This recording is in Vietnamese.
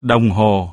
đồng hồ.